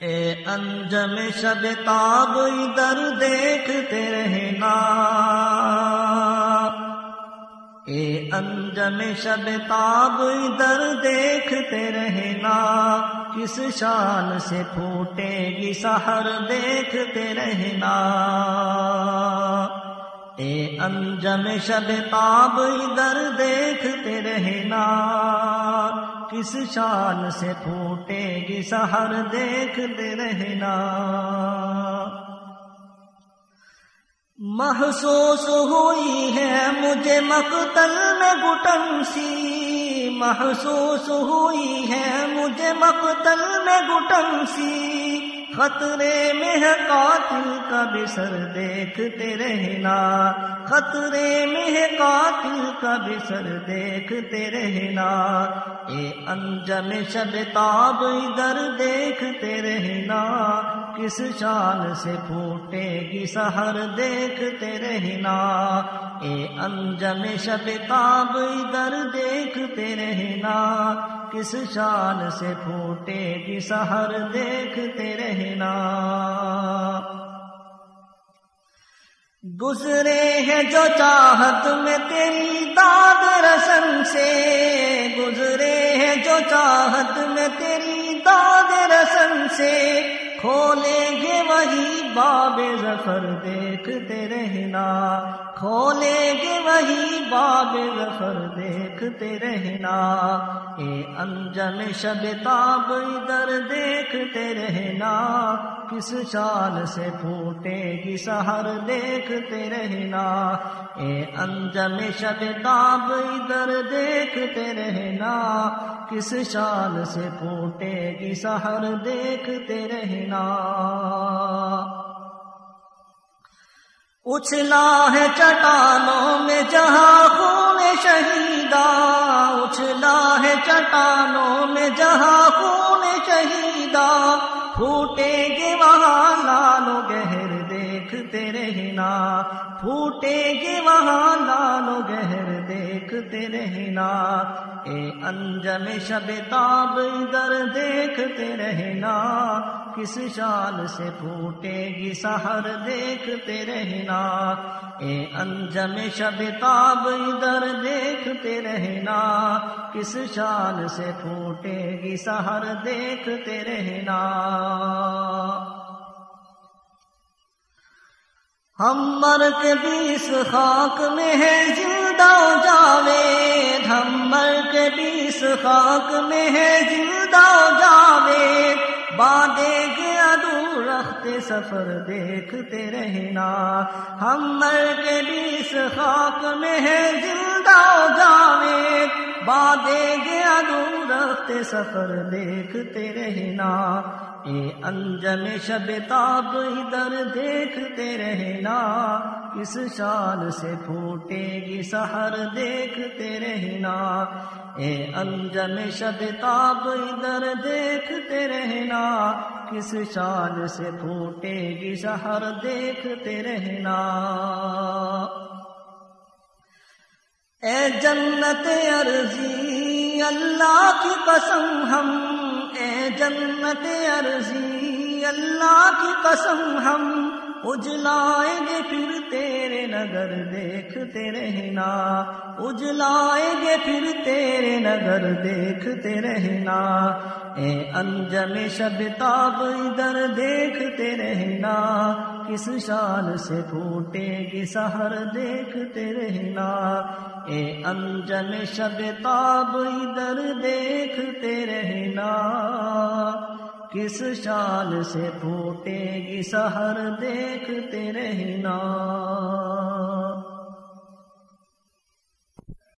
اے انجم شب تاب ادھر دیکھتے رہنا۔ اے انجم شب تاب ادھر دیکھتے رہنا۔ کس شان سے پھوٹے گی سحر دیکھتے رہنا۔ اے انجم شب تاب ادھر دیکھتے رہنا۔ اس شان سے پھوٹے گی سہر دیکھتے رہنا۔ محسوس ہوئی ہے مجھے مقتل میں گٹن سی۔ محسوس ہوئی ہے مجھے مقتل میں گٹن سی۔ خطرے میں ہے قاتل کا بسر دیکھتے رہنا۔ خطرے میں ہے قاتل کا بسر دیکھتے رہنا۔ اے انجم شب تاب ادھر دیکھتے رہنا۔ کس شان سے پھوٹے گی سہر دیکھتے رہنا؟ اے انجم شب تاب ادھر دیکھتے رہنا۔ کس شان سے پھوٹے گی سہر دیکھتے رہنا؟ گزرے ہیں جو چاہت میں تیری داد رسن سے۔ گزرے ہیں جو چاہت میں تیری داد رسن سے۔ کھولیں گے وہی باب ظفر دیکھتے رہنا۔ کھولیں گے وہی باب ظفر دیکھتے رہنا۔ اے انجم شب تاب، ادھر دیکھتے رہنا۔ کس شان سے پھوٹے گی سہر دیکھتے رہنا۔ اے انجم شب تاب، ادھر دیکھتے رہنا۔ کس شان سے پھوٹے گی سہر دیکھتے رہنا۔ اچھلا ہے چٹانوں میں جہاں خون شہیدا اچھلا ہے چٹانوں میں جہاں خون شہیدا پھوٹے گے وہاں لالو گہر، دیکھتے رہنا۔ پھوٹے گے وہاں لالو گہر، دیکھتے رہنا۔ اے انجم شب تاب ادھر دیکھتے رہنا۔ کس شان سے پھوٹے گی سہر دیکھتے رہنا۔ اے انجم شب تاب ادھر دیکھتے رہنا۔ کس شان سے پھوٹے گی سہر دیکھتے رہنا۔ ہم مر کے بیس خاک میں ہے زندہ جاوید۔ ہم مر کے بیس خاک میں ہے زندہ جاوید۔ بادے گیا دور رختے سفر دیکھتے رہنا۔ ہم مر کے بیس خاک میں ہے زندہ جاوید۔ بادے گیا سفر دیکھتے رہنا۔ اے انجم شب تاب ادھر دیکھتے رہنا۔ کس شان سے پھوٹے گی سحر دیکھتے رہنا۔ اے انجم شب تاب ادھر دیکھتے رہنا۔ کس شان سے پھوٹے گی سحر دیکھتے رہنا۔ اے جنت عرضی اللہ کی قسم ہم اے جنت عرضی اللہ کی قسم ہم اجلائیں گے پھر تیرے نگر دیکھتے رہنا۔ اجلائیں گے پھر تیرے نگر دیکھتے رہنا۔ اے انجم شب تاب ادھر دیکھتے رہنا۔ کس شان سے پھوٹے گی سہر دیکھتے رہنا۔ اے انجم شب تاب ادھر دیکھتے رہنا۔ کس شان سے پھوٹے گی سہر دیکھتے رہنا